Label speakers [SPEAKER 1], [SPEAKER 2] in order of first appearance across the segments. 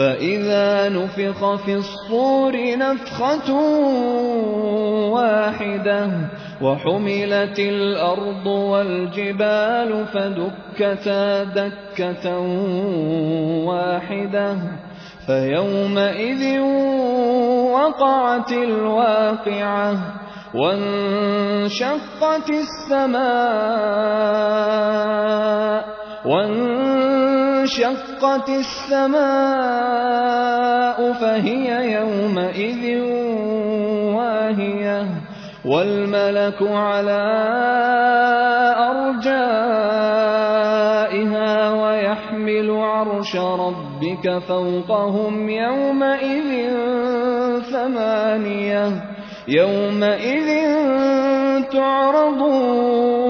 [SPEAKER 1] فَإِذَا نُفِخَ فِي الصُّورِ نَفْخَةٌ وَاحِدَةٌ وَحُمِلَتِ الْأَرْضُ وَالْجِبَالُ فَدُكَّتَا دَكَّةً وَاحِدَةً فَيَوْمَئِذٍ وَقَعَتِ الْوَاقِعَةُ وَانشَقَّتِ السَّمَاءُ وَانشَقَّتِ السَّمَاءُ فَهِيَ يَوْمَئِذٍ وَاهِيَةٌ وَالْمَلَكُ عَلَىٰ أَرْجَائِهَا وَيَحْمِلُ عَرْشَ رَبِّكَ فَوْقَهُمْ يَوْمَئِذٍ ثَمَانِيَةٌ يَوْمَئِذٍ تُعْرَضُونَ.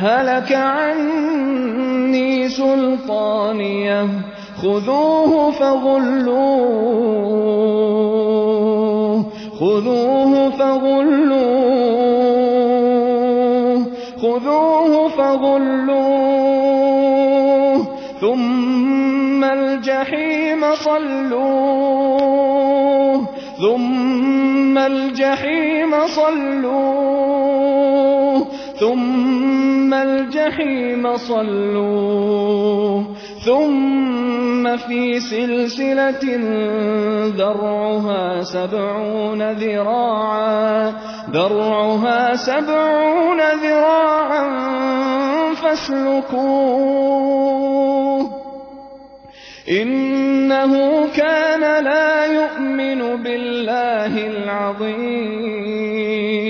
[SPEAKER 1] هَلَكَ عَنِّي سُلْطَانِيَهْ خُذُوهُ فَغُلُّوهُ خُذُوهُ فَغُلُّوهُ خُذُوهُ فَغُلُّوهُ ثُمَّ الْجَحِيمَ صَلُّوهُ ثُمَّ الْجَحِيمَ صَلُّوهُ ثُمَّ الْجَحِيمَ صَلُّوهُ ثُمَّ فِي سِلْسِلَةٍ ذَرْعُهَا سَبْعُونَ ذِرَاعًا. ذَرْعُهَا سَبْعُونَ ذِرَاعًا فَاسْلُكُوهُ. إِنَّهُ كَانَ لَا يُؤْمِنُ بِاللَّهِ الْعَظِيمِ.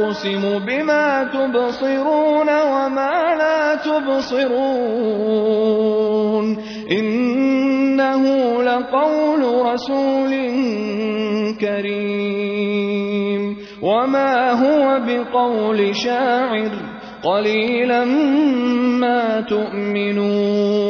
[SPEAKER 1] أُقْسِمُ بِمَا تُبْصِرُونَ وَمَا لَا تُبْصِرُونَ إِنَّهُ لَقَوْلُ رَسُولٍ كَرِيمٍ وَمَا هُوَ بِقَوْلِ شَاعِرٍ قَلِيلًا مَّا تُؤْمِنُونَ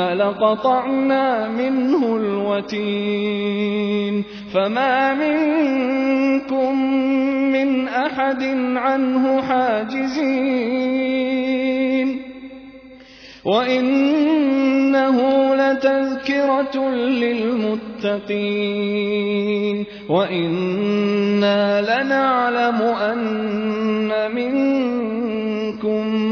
[SPEAKER 1] لقطعنا منه الوتين فما منكم من أحد عنه حاجزين وإنه لتذكرة للمتقين وإنا لنعلم أن منكم